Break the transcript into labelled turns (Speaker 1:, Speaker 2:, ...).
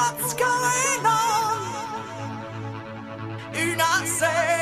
Speaker 1: what's going on. You're not safe.